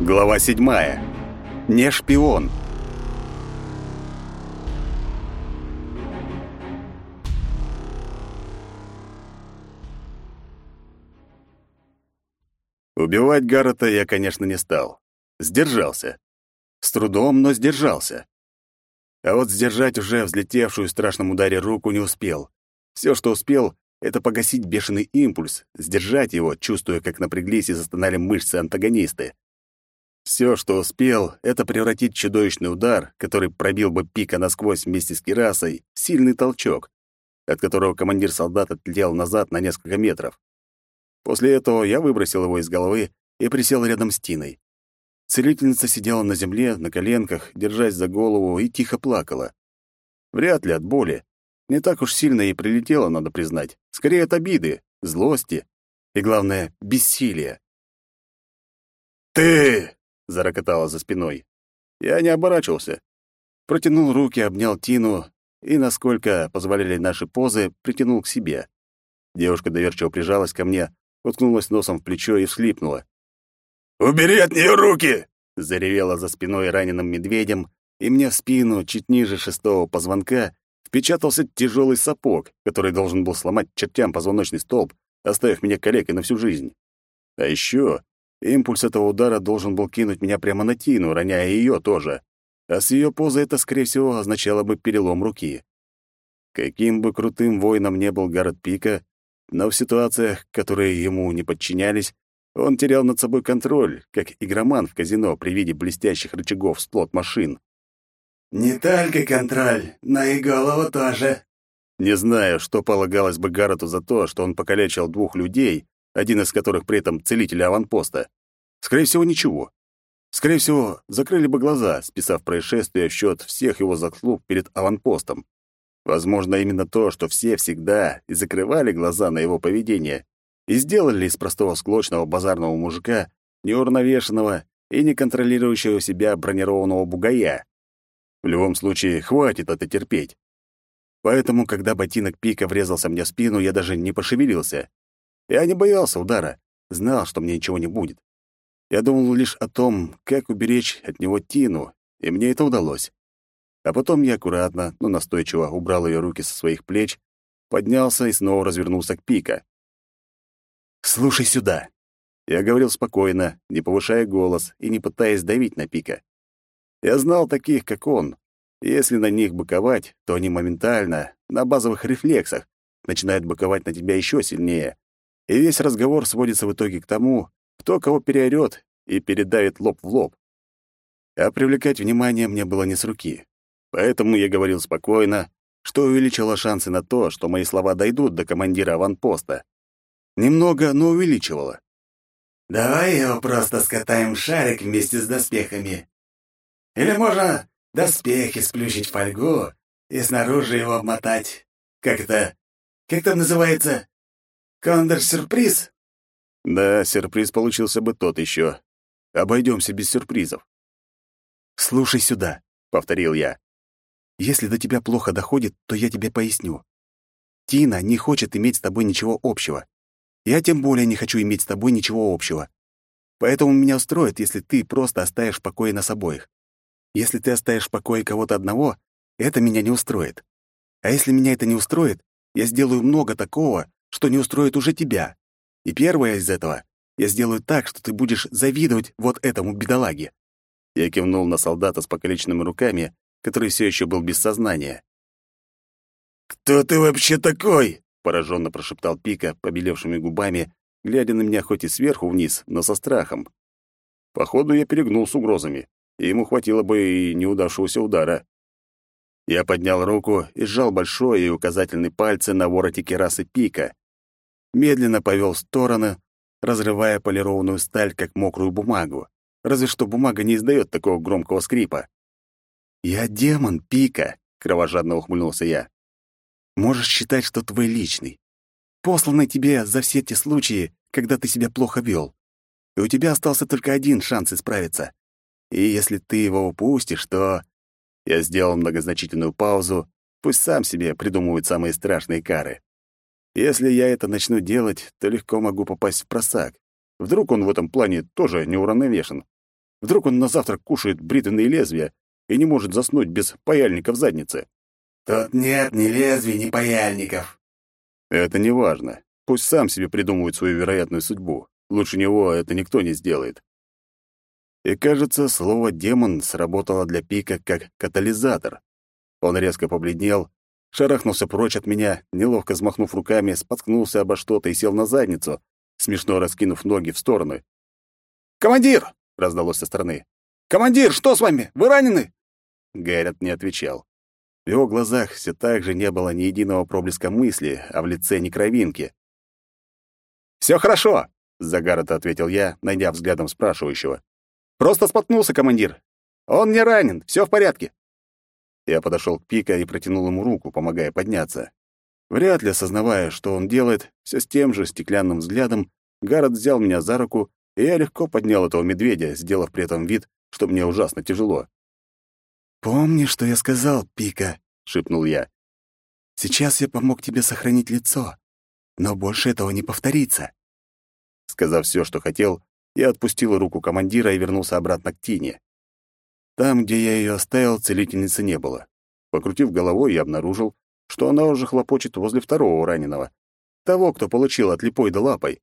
Глава седьмая. Не шпион. Убивать Гаррета я, конечно, не стал. Сдержался. С трудом, но сдержался. А вот сдержать уже взлетевшую в страшном ударе руку не успел. Все, что успел, это погасить бешеный импульс, сдержать его, чувствуя, как напряглись и застонали мышцы антагонисты. Все, что успел, это превратить чудовищный удар, который пробил бы пика насквозь вместе с кирасой, в сильный толчок, от которого командир солдат отлетел назад на несколько метров. После этого я выбросил его из головы и присел рядом с Тиной. Целительница сидела на земле, на коленках, держась за голову, и тихо плакала. Вряд ли от боли. Не так уж сильно ей прилетело, надо признать. Скорее от обиды, злости и, главное, бессилия. «Ты!» — зарокотала за спиной. Я не оборачивался. Протянул руки, обнял Тину и, насколько позволяли наши позы, притянул к себе. Девушка доверчиво прижалась ко мне, уткнулась носом в плечо и всхлипнула. «Убери от нее руки!» — заревела за спиной раненым медведем, и мне в спину, чуть ниже шестого позвонка, впечатался тяжелый сапог, который должен был сломать чертям позвоночный столб, оставив меня калекой на всю жизнь. А еще Импульс этого удара должен был кинуть меня прямо на Тину, роняя ее тоже. А с ее позы это, скорее всего, означало бы перелом руки. Каким бы крутым воином не был Гаррет Пика, но в ситуациях, которые ему не подчинялись, он терял над собой контроль, как игроман в казино при виде блестящих рычагов слот машин. «Не только контроль, но и голову тоже». Не знаю, что полагалось бы Гаррету за то, что он покалечил двух людей, один из которых при этом целитель аванпоста. Скорее всего, ничего. Скорее всего, закрыли бы глаза, списав происшествие в счет всех его заслуг перед аванпостом. Возможно, именно то, что все всегда и закрывали глаза на его поведение, и сделали из простого склочного базарного мужика неуравновешенного и не контролирующего себя бронированного бугая. В любом случае, хватит это терпеть. Поэтому, когда ботинок пика врезался мне в спину, я даже не пошевелился. Я не боялся удара, знал, что мне ничего не будет. Я думал лишь о том, как уберечь от него Тину, и мне это удалось. А потом я аккуратно, но настойчиво убрал ее руки со своих плеч, поднялся и снова развернулся к Пика. «Слушай сюда!» Я говорил спокойно, не повышая голос и не пытаясь давить на Пика. Я знал таких, как он. Если на них быковать, то они моментально, на базовых рефлексах, начинают быковать на тебя еще сильнее, и весь разговор сводится в итоге к тому, кто кого переорёт и передавит лоб в лоб. А привлекать внимание мне было не с руки. Поэтому я говорил спокойно, что увеличило шансы на то, что мои слова дойдут до командира аванпоста. Немного, но увеличивало. «Давай его просто скатаем в шарик вместе с доспехами. Или можно доспехи сплющить в фольгу и снаружи его обмотать. Как это... Как там называется? Кондор-сюрприз?» Да, сюрприз получился бы тот еще. Обойдемся без сюрпризов. «Слушай сюда», — повторил я. «Если до тебя плохо доходит, то я тебе поясню. Тина не хочет иметь с тобой ничего общего. Я тем более не хочу иметь с тобой ничего общего. Поэтому меня устроит, если ты просто оставишь в покое нас обоих. Если ты оставишь в покое кого-то одного, это меня не устроит. А если меня это не устроит, я сделаю много такого, что не устроит уже тебя. И первое из этого — я сделаю так, что ты будешь завидовать вот этому бедолаге». Я кивнул на солдата с покалеченными руками, который все еще был без сознания. «Кто ты вообще такой?» — пораженно прошептал Пика, побелевшими губами, глядя на меня хоть и сверху вниз, но со страхом. Походу, я перегнул с угрозами, и ему хватило бы и неудавшегося удара. Я поднял руку и сжал большой и указательный пальцы на вороте керасы Пика медленно повел в стороны, разрывая полированную сталь, как мокрую бумагу. Разве что бумага не издает такого громкого скрипа. «Я демон, Пика», — кровожадно ухмыльнулся я. «Можешь считать, что твой личный. Посланный тебе за все те случаи, когда ты себя плохо вел. И у тебя остался только один шанс исправиться. И если ты его упустишь, то...» Я сделал многозначительную паузу, пусть сам себе придумывает самые страшные кары. Если я это начну делать, то легко могу попасть в просак. Вдруг он в этом плане тоже неуравновешен. Вдруг он на завтрак кушает бритвенные лезвия и не может заснуть без паяльника в заднице. Тут нет ни лезвий, ни паяльников. Это не важно. Пусть сам себе придумывает свою вероятную судьбу. Лучше него это никто не сделает. И, кажется, слово «демон» сработало для Пика как катализатор. Он резко побледнел, шарахнулся прочь от меня, неловко взмахнув руками, споткнулся обо что-то и сел на задницу, смешно раскинув ноги в стороны. «Командир!» — раздалось со стороны. «Командир, что с вами? Вы ранены?» Гаррет не отвечал. В его глазах все так же не было ни единого проблеска мысли, а в лице ни кровинки. «Все хорошо», — за Гаррета ответил я, найдя взглядом спрашивающего. «Просто споткнулся, командир. Он не ранен, все в порядке». Я подошел к Пика и протянул ему руку, помогая подняться. Вряд ли осознавая, что он делает, все с тем же стеклянным взглядом, Гаррет взял меня за руку, и я легко поднял этого медведя, сделав при этом вид, что мне ужасно тяжело. «Помни, что я сказал, Пика», — шепнул я. «Сейчас я помог тебе сохранить лицо, но больше этого не повторится». Сказав все, что хотел, я отпустил руку командира и вернулся обратно к Тине. Там, где я ее оставил, целительницы не было. Покрутив головой, я обнаружил, что она уже хлопочет возле второго раненого, того, кто получил от липой лапой.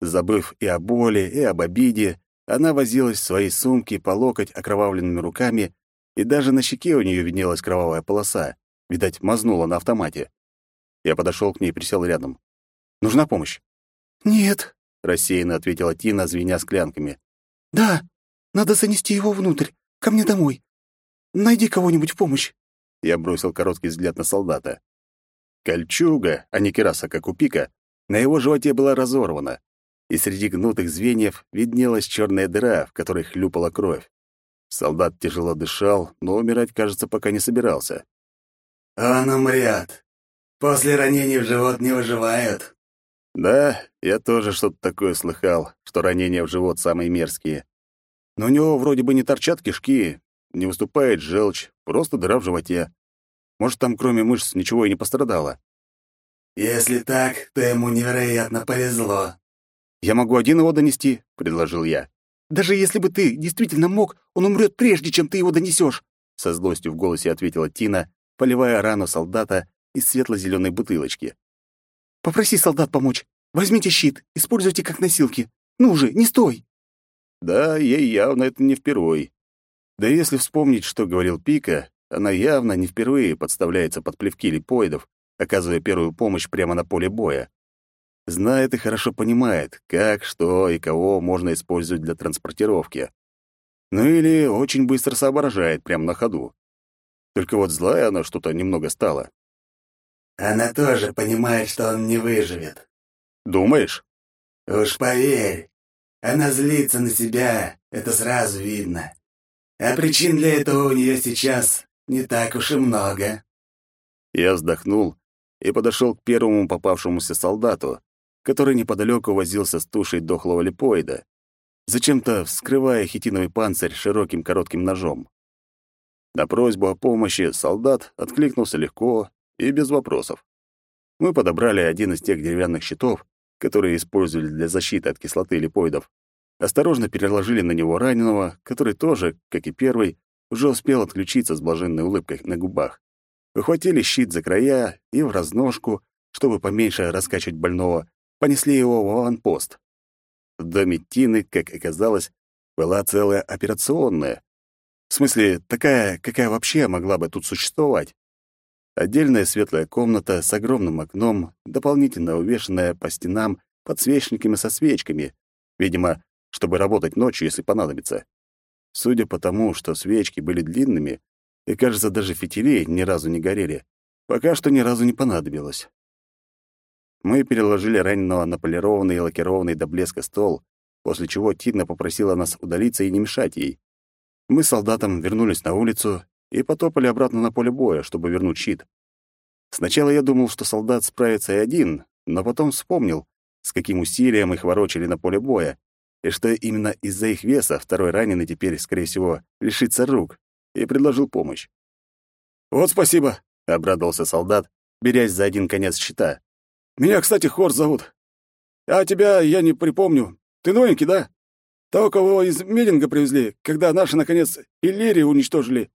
Забыв и о боли, и об обиде, она возилась в своей сумке по локоть окровавленными руками, и даже на щеке у нее виднелась кровавая полоса. Видать, мазнула на автомате. Я подошел к ней и присел рядом. «Нужна помощь?» «Нет», — рассеянно ответила Тина, звеня склянками. «Да, надо занести его внутрь, ко мне домой. Найди кого-нибудь в помощь». Я бросил короткий взгляд на солдата. Кольчуга, а не кераса, как у пика, на его животе была разорвана, и среди гнутых звеньев виднелась черная дыра, в которой хлюпала кровь. Солдат тяжело дышал, но умирать, кажется, пока не собирался. «Он умрет. После ранений в живот не выживают». «Да, я тоже что-то такое слыхал, что ранения в живот самые мерзкие. Но у него вроде бы не торчат кишки, не выступает желчь, просто дыра в животе. Может, там кроме мышц ничего и не пострадало. Если так, то ему невероятно повезло. Я могу один его донести, предложил я. Даже если бы ты действительно мог, он умрет прежде, чем ты его донесешь, со злостью в голосе ответила Тина, поливая рану солдата из светло-зеленой бутылочки. Попроси солдат помочь. Возьмите щит, используйте как носилки. Ну же, не стой. Да, ей явно это не впервой. Да если вспомнить, что говорил Пика, она явно не впервые подставляется под плевки липоидов, оказывая первую помощь прямо на поле боя. Знает и хорошо понимает, как, что и кого можно использовать для транспортировки. Ну или очень быстро соображает прямо на ходу. Только вот злая она что-то немного стала. Она тоже понимает, что он не выживет. Думаешь? Уж поверь. Она злится на себя, это сразу видно. А причин для этого у нее сейчас не так уж и много. Я вздохнул и подошел к первому попавшемуся солдату, который неподалеку возился с тушей дохлого липоида, зачем-то вскрывая хитиновый панцирь широким коротким ножом. На просьбу о помощи солдат откликнулся легко и без вопросов. Мы подобрали один из тех деревянных щитов, которые использовали для защиты от кислоты липоидов, осторожно переложили на него раненого, который тоже, как и первый, уже успел отключиться с блаженной улыбкой на губах. Ухватили щит за края и в разножку, чтобы поменьше раскачивать больного, понесли его в аванпост. В доме Тины, как оказалось, была целая операционная. В смысле, такая, какая вообще могла бы тут существовать. Отдельная светлая комната с огромным окном, дополнительно увешанная по стенам подсвечниками со свечками. Видимо, чтобы работать ночью, если понадобится. Судя по тому, что свечки были длинными, и, кажется, даже фитили ни разу не горели, пока что ни разу не понадобилось. Мы переложили раненого на полированный и лакированный до блеска стол, после чего Тина попросила нас удалиться и не мешать ей. Мы с солдатом вернулись на улицу и потопали обратно на поле боя, чтобы вернуть щит. Сначала я думал, что солдат справится и один, но потом вспомнил, с каким усилием их ворочали на поле боя, и что именно из-за их веса второй раненый теперь, скорее всего, лишится рук, и предложил помощь. «Вот спасибо», — обрадовался солдат, берясь за один конец щита. «Меня, кстати, Хорс зовут. А тебя я не припомню. Ты новенький, да?» Того, кого из Мединга привезли, когда наши, наконец, Иллирии уничтожили».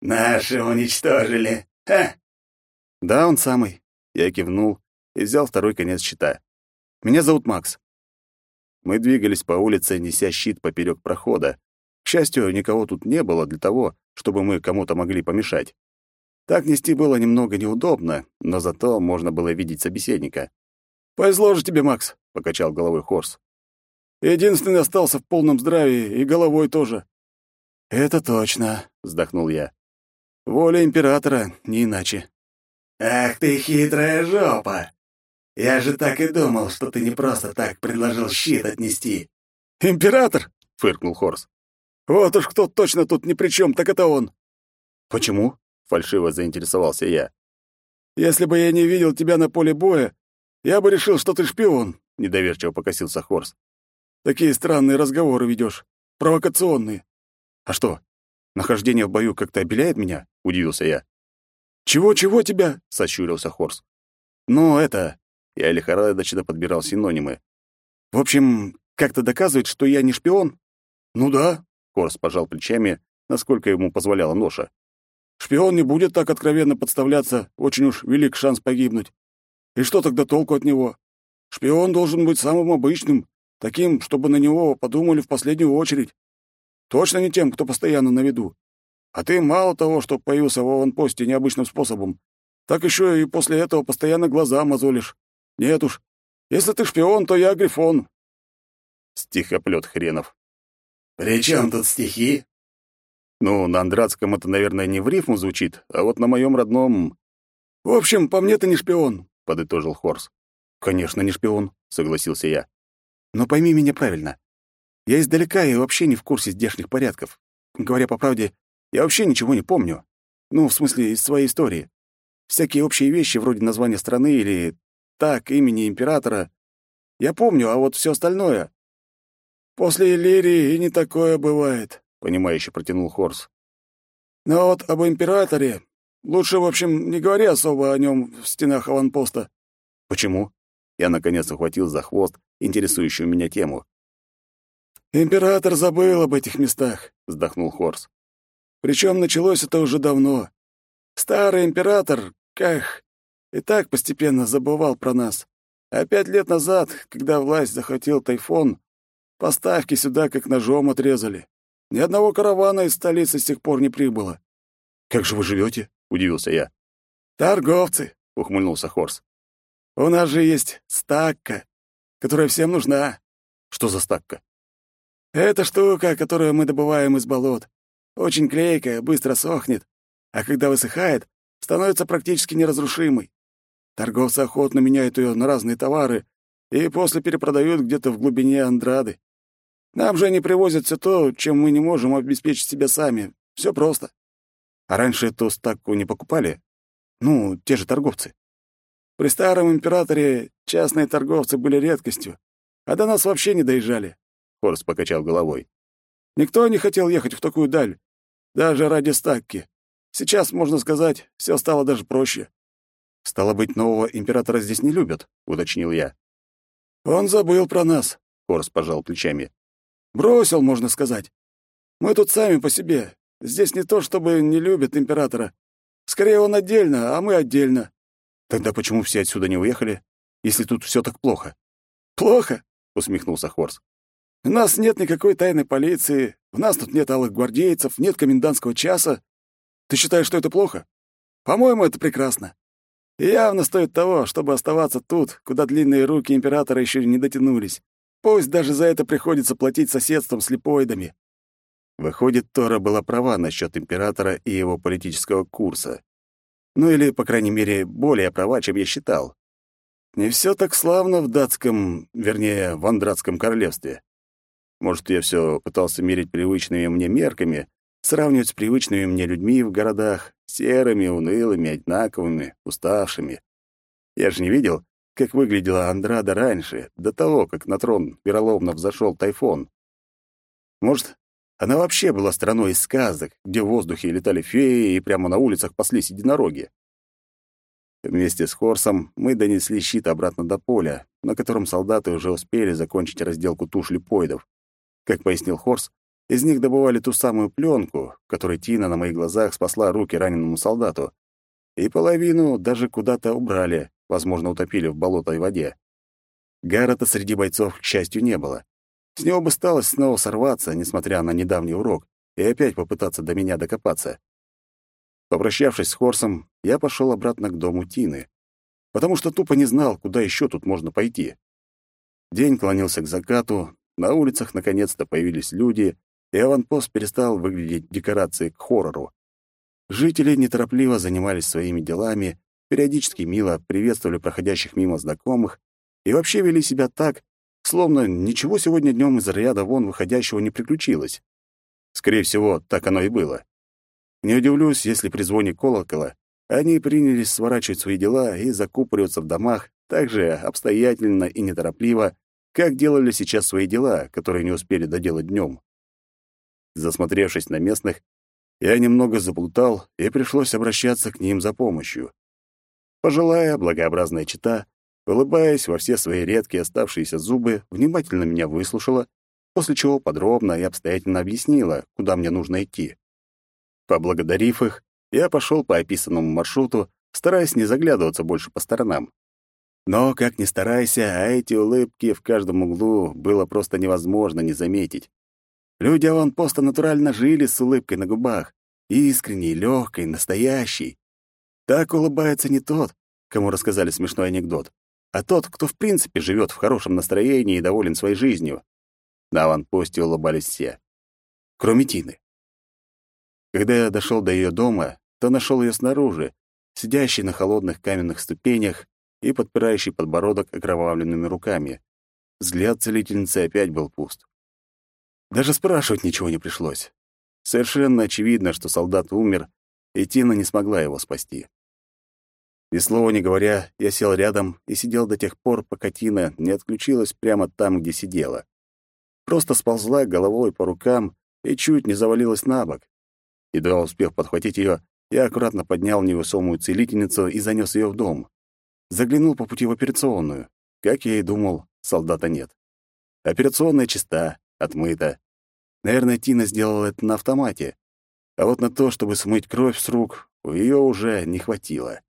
«Наши уничтожили. Ха!» «Да, он самый». Я кивнул и взял второй конец щита. «Меня зовут Макс». Мы двигались по улице, неся щит поперек прохода. К счастью, никого тут не было для того, чтобы мы кому-то могли помешать. Так нести было немного неудобно, но зато можно было видеть собеседника. «Повезло же тебе, Макс», — покачал головой Хорс. «Единственный остался в полном здравии, и головой тоже». «Это точно», — вздохнул я. «Воля императора, не иначе». «Ах ты хитрая жопа! Я же так и думал, что ты не просто так предложил щит отнести». «Император?» — фыркнул Хорс. «Вот уж кто точно тут ни при чем, так это он». «Почему?» — фальшиво заинтересовался я. «Если бы я не видел тебя на поле боя, я бы решил, что ты шпион», — недоверчиво покосился Хорс. «Такие странные разговоры ведешь, провокационные». «А что, нахождение в бою как-то обеляет меня?» — удивился я. «Чего-чего тебя?» — сощурился Хорс. «Ну, это...» — я лихорадочно подбирал синонимы. «В общем, как-то доказывает, что я не шпион?» «Ну да», — Хорс пожал плечами, насколько ему позволяла ноша. «Шпион не будет так откровенно подставляться, очень уж велик шанс погибнуть. И что тогда толку от него? Шпион должен быть самым обычным, таким, чтобы на него подумали в последнюю очередь. Точно не тем, кто постоянно на виду. А ты мало того, что появился в аванпосте необычным способом, так еще и после этого постоянно глаза мозолишь. Нет уж, если ты шпион, то я грифон». Стихоплет хренов. «При чем тут стихи?» «Ну, на андратском это, наверное, не в рифму звучит, а вот на моем родном...» «В общем, по мне ты не шпион», — подытожил Хорс. «Конечно, не шпион», — согласился я. «Но пойми меня правильно. Я издалека и вообще не в курсе здешних порядков. Говоря по правде, я вообще ничего не помню. Ну, в смысле, из своей истории. Всякие общие вещи, вроде названия страны или так, имени императора. Я помню, а вот все остальное... После Иллирии и не такое бывает, — понимающе протянул Хорс. Но вот об императоре лучше, в общем, не говори особо о нем в стенах аванпоста. Почему? Я, наконец, ухватил за хвост интересующую меня тему. «Император забыл об этих местах», — вздохнул Хорс. Причем началось это уже давно. Старый император, как, и так постепенно забывал про нас. А пять лет назад, когда власть захватил тайфун, поставки сюда как ножом отрезали. Ни одного каравана из столицы с тех пор не прибыло. «Как же вы живете? удивился я. «Торговцы», — ухмыльнулся Хорс. «У нас же есть стакка, которая всем нужна». «Что за стакка?» «Это штука, которую мы добываем из болот. Очень клейкая, быстро сохнет, а когда высыхает, становится практически неразрушимой. Торговцы охотно меняют ее на разные товары и после перепродают где-то в глубине Андрады. Нам же они привозят все то, чем мы не можем обеспечить себя сами. Все просто. А раньше эту стакку не покупали? Ну, те же торговцы. При старом императоре частные торговцы были редкостью, а до нас вообще не доезжали. Хорс покачал головой. Никто не хотел ехать в такую даль, даже ради стакки. Сейчас, можно сказать, все стало даже проще. «Стало быть, нового императора здесь не любят», — уточнил я. «Он забыл про нас», — Хорс пожал плечами. «Бросил, можно сказать. Мы тут сами по себе. Здесь не то, чтобы не любят императора. Скорее, он отдельно, а мы отдельно». «Тогда почему все отсюда не уехали, если тут все так плохо?» «Плохо?» — усмехнулся Хорс. У нас нет никакой тайной полиции, у нас тут нет алых гвардейцев, нет комендантского часа. Ты считаешь, что это плохо? По-моему, это прекрасно. И явно стоит того, чтобы оставаться тут, куда длинные руки императора еще не дотянулись. Пусть даже за это приходится платить соседством с липоидами. Выходит, Тора была права насчет императора и его политического курса. Ну или, по крайней мере, более права, чем я считал. Не все так славно в датском, вернее, в андратском королевстве. Может, я все пытался мерить привычными мне мерками, сравнивать с привычными мне людьми в городах, серыми, унылыми, одинаковыми, уставшими. Я же не видел, как выглядела Андрада раньше, до того, как на трон вероломно взошел тайфун. Может, она вообще была страной из сказок, где в воздухе летали феи и прямо на улицах паслись единороги. Вместе с Хорсом мы донесли щит обратно до поля, на котором солдаты уже успели закончить разделку туш липоидов. Как пояснил Хорс, из них добывали ту самую пленку, которой Тина на моих глазах спасла руки раненому солдату. И половину даже куда-то убрали, возможно, утопили в болотой воде. Гаррета среди бойцов, к счастью, не было. С него бы стало снова сорваться, несмотря на недавний урок, и опять попытаться до меня докопаться. Попрощавшись с Хорсом, я пошел обратно к дому Тины, потому что тупо не знал, куда еще тут можно пойти. День клонился к закату, на улицах наконец-то появились люди, и аванпост перестал выглядеть декорацией к хоррору. Жители неторопливо занимались своими делами, периодически мило приветствовали проходящих мимо знакомых и вообще вели себя так, словно ничего сегодня днем из ряда вон выходящего не приключилось. Скорее всего, так оно и было. Не удивлюсь, если при звоне колокола они принялись сворачивать свои дела и закупориваться в домах так же обстоятельно и неторопливо, как делали сейчас свои дела, которые не успели доделать днем. Засмотревшись на местных, я немного заплутал, и пришлось обращаться к ним за помощью. Пожилая, благообразная чита, улыбаясь во все свои редкие оставшиеся зубы, внимательно меня выслушала, после чего подробно и обстоятельно объяснила, куда мне нужно идти. Поблагодарив их, я пошел по описанному маршруту, стараясь не заглядываться больше по сторонам. Но, как ни старайся, а эти улыбки в каждом углу было просто невозможно не заметить. Люди аванпоста натурально жили с улыбкой на губах, искренней, легкой, настоящей. Так улыбается не тот, кому рассказали смешной анекдот, а тот, кто в принципе живет в хорошем настроении и доволен своей жизнью. На аванпосте улыбались все, кроме Тины. Когда я дошел до ее дома, то нашел ее снаружи, сидящей на холодных каменных ступенях и подпирающий подбородок окровавленными руками. Взгляд целительницы опять был пуст. Даже спрашивать ничего не пришлось. Совершенно очевидно, что солдат умер, и Тина не смогла его спасти. Ни слова не говоря, я сел рядом и сидел до тех пор, пока Тина не отключилась прямо там, где сидела. Просто сползла головой по рукам и чуть не завалилась на бок. Едва успев подхватить ее, я аккуратно поднял невесомую целительницу и занес ее в дом. Заглянул по пути в операционную. Как я и думал, солдата нет. Операционная чиста, отмыта. Наверное, Тина сделала это на автомате. А вот на то, чтобы смыть кровь с рук, ее уже не хватило.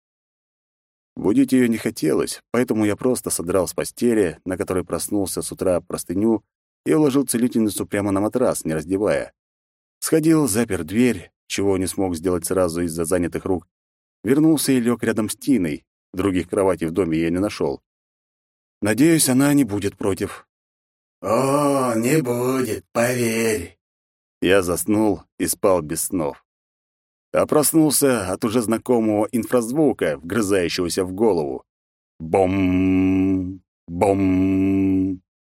Будить ее не хотелось, поэтому я просто содрал с постели, на которой проснулся с утра простыню, и уложил целительницу прямо на матрас, не раздевая. Сходил, запер дверь, чего не смог сделать сразу из-за занятых рук, вернулся и лег рядом с Тиной, Других кроватей в доме я не нашел. Надеюсь, она не будет против. «О, не будет, поверь!» Я заснул и спал без снов. А проснулся от уже знакомого инфразвука, вгрызающегося в голову. Бом! Бом!